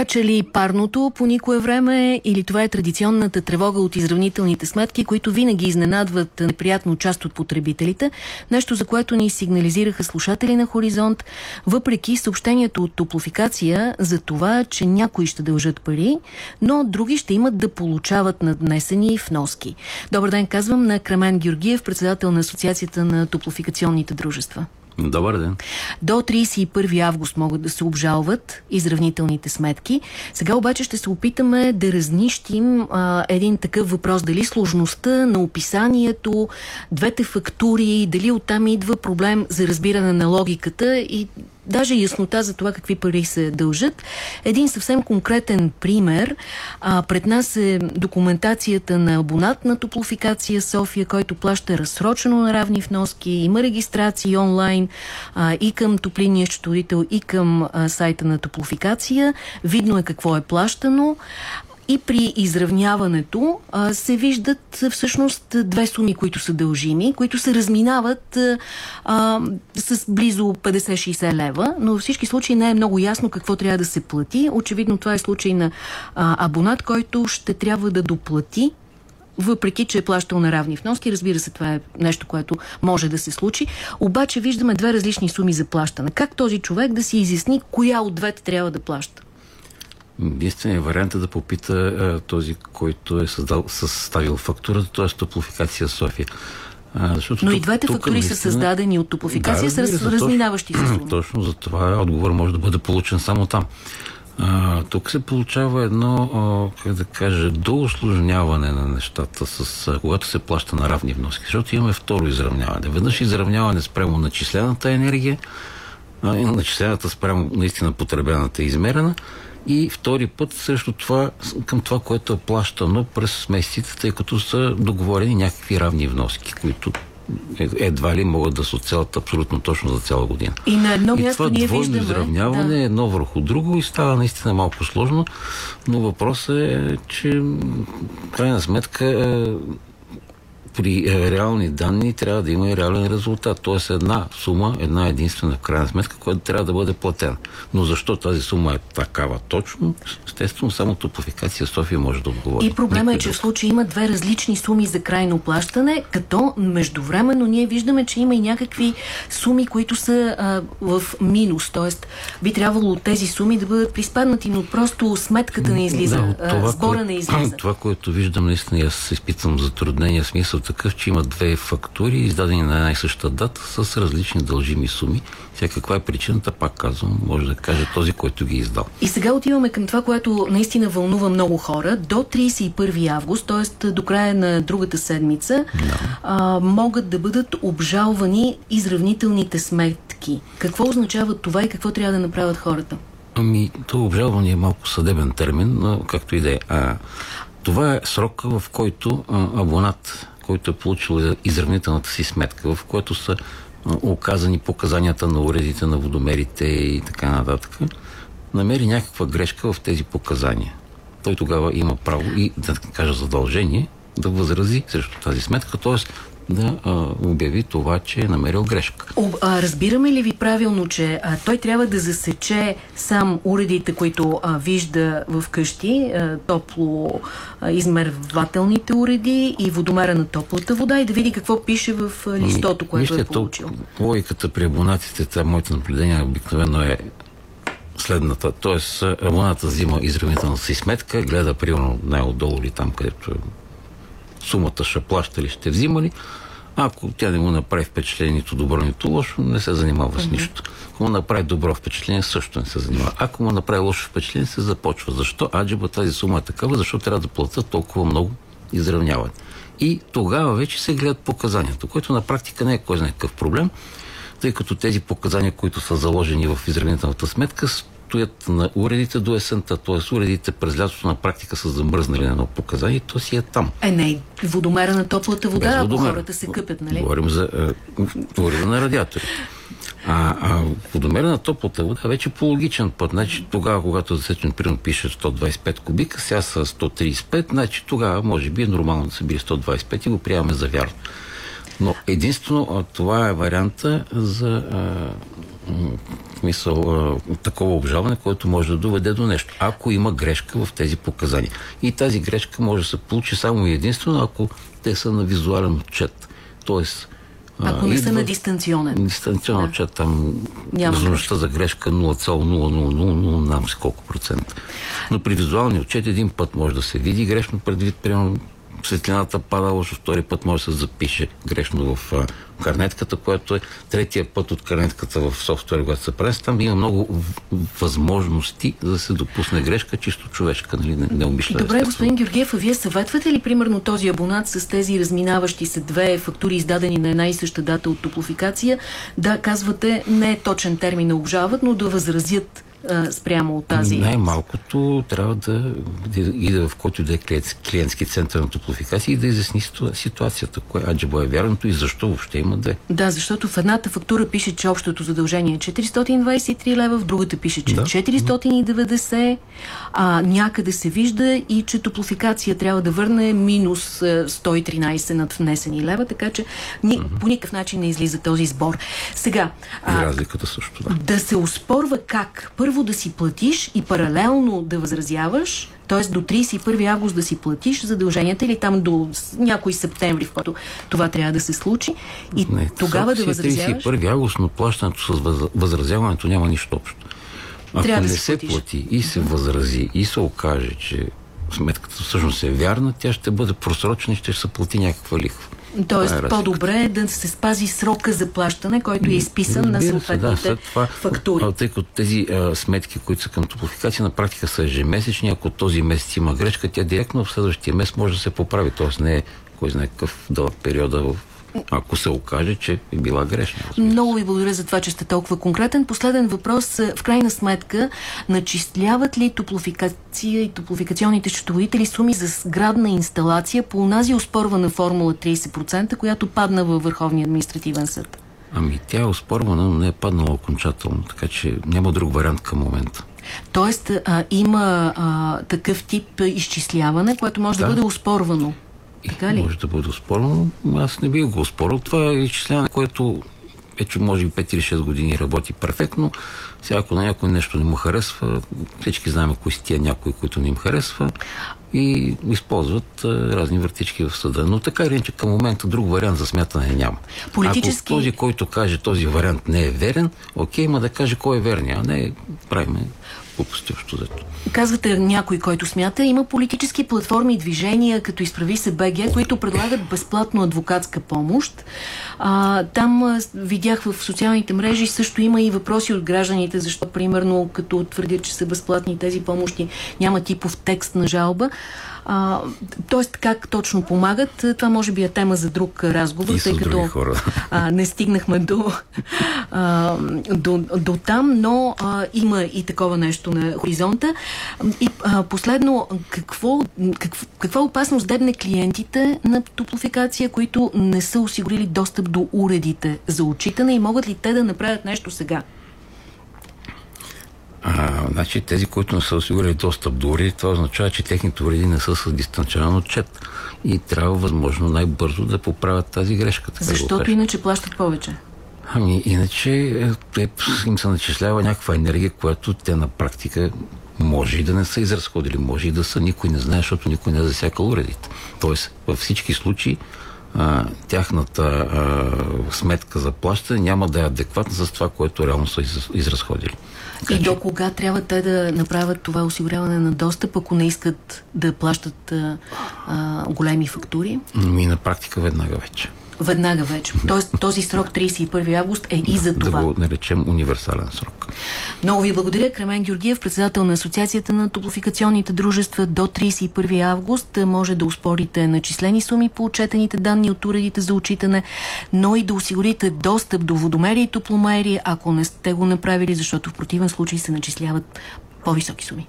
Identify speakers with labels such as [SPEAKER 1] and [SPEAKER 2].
[SPEAKER 1] Скача ли парното по никое време или това е традиционната тревога от изравнителните сметки, които винаги изненадват неприятно част от потребителите? Нещо, за което ни сигнализираха слушатели на Хоризонт, въпреки съобщението от топлофикация за това, че някои ще дължат пари, но други ще имат да получават наднесени вноски. Добър ден, казвам на Крамен Георгиев, председател на Асоциацията на топлофикационните дружества.
[SPEAKER 2] Добър ден.
[SPEAKER 1] До 31 август могат да се обжалват изравнителните сметки. Сега обаче ще се опитаме да разнищим а, един такъв въпрос. Дали сложността на описанието, двете фактури, дали оттам идва проблем за разбиране на логиката и даже яснота за това какви пари се дължат. Един съвсем конкретен пример. А, пред нас е документацията на абонат на Топлофикация София, който плаща разсрочено на равни вноски. Има регистрации онлайн а, и към топлинния счетоводител, и към а, сайта на Топлофикация. Видно е какво е плащано и при изравняването а, се виждат всъщност две суми, които са дължими, които се разминават а, с близо 50-60 лева, но във всички случаи не е много ясно какво трябва да се плати. Очевидно това е случай на а, абонат, който ще трябва да доплати въпреки, че е плащал на равни вноски. Разбира се, това е нещо, което може да се случи. Обаче виждаме две различни суми за плащане. Как този човек да си изясни коя от двете трябва да плаща?
[SPEAKER 2] Единственият вариант е да попита а, този, който е създал, съставил фактурата, т.е. топлофикация София.
[SPEAKER 1] А, защото Но тук, и двете тук, фактури наистина... са създадени от топлофикация, да, са разминаващи се суми.
[SPEAKER 2] Точно за това отговор може да бъде получен само там. А, тук се получава едно, а, как да кажа, доусложняване на нещата, с, а, когато се плаща на равни вноски. Защото имаме второ изравняване. Веднъж изравняване спрямо начислената енергия, а, начислената спрямо наистина потребената и измерена, и втори път срещу това, към това, което е плащано през месеците, тъй като са договорени някакви равни вноски, които едва ли могат да се оцелят абсолютно точно за цяла година.
[SPEAKER 1] И на едно
[SPEAKER 2] и
[SPEAKER 1] място
[SPEAKER 2] това
[SPEAKER 1] ние
[SPEAKER 2] двойно
[SPEAKER 1] виждаме,
[SPEAKER 2] изравняване да. е едно върху друго и става наистина малко сложно, но въпросът е, че крайна сметка е, при е, реални данни трябва да има и реален резултат. Тоест една сума, една единствена в крайна сметка, която трябва да бъде платена. Но защо тази сума е такава точно? Естествено, само топлофикация София може да отговори.
[SPEAKER 1] И проблема е, че в случай има две различни суми за крайно плащане, като междувременно ние виждаме, че има и някакви суми, които са а, в минус. Тоест, би трябвало тези суми да бъдат приспаднати, но просто сметката не излиза, да, това, сбора кое, не излиза.
[SPEAKER 2] Това, което виждам, наистина, аз изпитвам затруднения смисъл такъв, че има две фактури, издадени на една и съща дата, с различни дължими суми. Сега каква е причината, пак казвам, може да каже този, който ги е издал.
[SPEAKER 1] И сега отиваме към това, което наистина вълнува много хора. До 31 август, т.е. до края на другата седмица, да. а, могат да бъдат обжалвани изравнителните сметки. Какво означава това и какво трябва да направят хората?
[SPEAKER 2] Ами, то обжалване е малко съдебен термин, но както и да е. Това е срока, в който абонат който е получил изравнителната си сметка, в което са оказани показанията на уредите на водомерите и така нататък, намери някаква грешка в тези показания. Той тогава има право и, да кажа, задължение да възрази срещу тази сметка, т.е да а, обяви това, че е намерил грешка.
[SPEAKER 1] Об, а, разбираме ли ви правилно, че а, той трябва да засече сам уредите, които а, вижда в къщи, а, топло а, измервателните уреди и водомера на топлата вода и да види какво пише в а, ами, листото, което Вижте, е получил?
[SPEAKER 2] То, логиката при абонатите, това моите наблюдения обикновено е следната. Тоест, абоната взима изравнителната си сметка, гледа примерно най-отдолу или там, където сумата ще плаща или ще взима ли, ако тя не му направи впечатление нито добро, нито лошо, не се занимава с нищо. Ако му направи добро впечатление, също не се занимава. Ако му направи лошо впечатление, се започва. Защо? Аджиба тази сума е такава, защо трябва да платят толкова много изравняване. И тогава вече се гледат показанията, което на практика не е кой знае какъв проблем, тъй като тези показания, които са заложени в изравнителната сметка, стоят на уредите до есента, т.е. уредите през лятото на практика са замръзнали на едно показание, то си е там.
[SPEAKER 1] Е, не, водомера на топлата вода, ако хората се къпят, нали?
[SPEAKER 2] Говорим за е, говорим на радиатори. А, а водомера на топлата вода вече по логичен път. Значи, тогава, когато засечен примерно пише 125 кубика, сега са 135, значи тогава може би е нормално да се бие 125 и го приемаме за вярно. Но единствено това е варианта за мисъл, такова обжалване, което може да доведе до нещо. Ако има грешка в тези показания. И тази грешка може да се получи само единствено, ако те са на визуален отчет. Тоест,
[SPEAKER 1] ако не са на дистанционен.
[SPEAKER 2] Дистанционен да. отчет, там възможността за грешка 0,0000 знам си колко процента. Но при визуалния отчет един път може да се види грешно предвид, примерно светлината пада лошо, втори път може да се запише грешно в а, карнетката, което е третия път от карнетката в софтуер, когато се прави. Там има много възможности да се допусне грешка, чисто човешка, нали, не, не обича.
[SPEAKER 1] Добре, господин Георгиев, а вие съветвате ли примерно този абонат с тези разминаващи се две фактури, издадени на една и съща дата от топлофикация, да казвате не е точен термин да обжават, но да възразят а, спрямо от тази?
[SPEAKER 2] Най-малкото трябва да иде в който да е клиентски център на топлофикация и да изясни ситуацията, кое аджабо е вярното и защо въобще има две.
[SPEAKER 1] Да, защото в едната фактура пише, че общото задължение е 423 лева, в другата пише, че да. 490, а някъде се вижда и че топлофикация трябва да върне минус 113 над внесени лева, така че ни, mm -hmm. по никакъв начин не излиза този сбор. Сега.
[SPEAKER 2] И разликата също, да.
[SPEAKER 1] Да се успорва как? Първо първо да си платиш и паралелно да възразяваш, т.е. до 31 август да си платиш задълженията или там до някой септември, в който това трябва да се случи и не, тогава да възразяваш.
[SPEAKER 2] 31 август, но плащането с възразяването няма нищо общо. Ако трябва не да се платиш. плати и се възрази и се окаже, че сметката всъщност е вярна, тя ще бъде просрочена и ще се плати някаква лихва.
[SPEAKER 1] Тоест, е по-добре е да се спази срока за плащане, който е изписан на съответните да, това, фактури.
[SPEAKER 2] Тъй като тези а, сметки, които са към топлофикация, на практика са ежемесечни. Ако този месец има грешка, тя директно в следващия месец може да се поправи. Тоест не е кой знае какъв дълъг периода в ако се окаже, че е била грешна.
[SPEAKER 1] Много ви благодаря за това, че сте толкова конкретен. Последен въпрос. В крайна сметка, начисляват ли топлофикация и топлофикационните счетоводители суми за сградна инсталация по онази оспорвана формула 30%, която падна във Върховния административен съд?
[SPEAKER 2] Ами тя е оспорвана, но не е паднала окончателно, така че няма друг вариант към момента.
[SPEAKER 1] Тоест а, има а, такъв тип изчисляване, което може да, да бъде оспорвано.
[SPEAKER 2] Така ли? Може да бъде спорно. Аз не бих го спорил. Това е изчисляване, което вече може би 5 или 6 години работи перфектно. Сега ако на някой нещо не му харесва, всички знаем кои са тия някои, които не им харесва и използват а, разни въртички в съда. Но така или иначе към момента друг вариант за смятане няма. Политически... Ако този, който каже този вариант не е верен, окей, ма да каже кой е верен, а не правиме глупости общо зато.
[SPEAKER 1] Казвате някой, който смята, има политически платформи и движения, като изправи се БГ, които предлагат безплатно адвокатска помощ. А, там а, видях в социалните мрежи също има и въпроси от гражданите, защо примерно като твърдят, че са безплатни тези помощи, няма типов текст на жалба. А, тоест, как точно помагат, това може би е тема за друг разговор,
[SPEAKER 2] и тъй като хора.
[SPEAKER 1] А, не стигнахме до, а, до, до там, но а, има и такова нещо на хоризонта. И а, последно, какво, какво, каква опасност дебне клиентите на топлофикация, които не са осигурили достъп до уредите за отчитане и могат ли те да направят нещо сега?
[SPEAKER 2] А, значи тези, които не са осигурили достъп до уреди, това означава, че техните уреди не са с дистанционен отчет. И трябва възможно най-бързо да поправят тази грешка.
[SPEAKER 1] Така Защото да иначе плащат повече.
[SPEAKER 2] Ами, иначе е, им се начислява някаква енергия, която те на практика може и да не са изразходили, може и да са, никой не знае, защото никой не е засякал уредите. Тоест, във всички случаи а, тяхната а, сметка за плащане няма да е адекватна с това, което реално са изразходили.
[SPEAKER 1] Така, и до кога трябва те да направят това осигуряване на достъп, ако не искат да плащат а, а, големи фактури?
[SPEAKER 2] Ми на практика веднага вече
[SPEAKER 1] веднага вече. Тоест този срок 31 август е и за това.
[SPEAKER 2] Да го наречем универсален срок.
[SPEAKER 1] Много ви благодаря. Кремен Георгиев, председател на Асоциацията на топлофикационните дружества до 31 август може да успорите начислени суми по отчетените данни от уредите за отчитане, но и да осигурите достъп до водомери и топломери, ако не сте го направили, защото в противен случай се начисляват по-високи суми.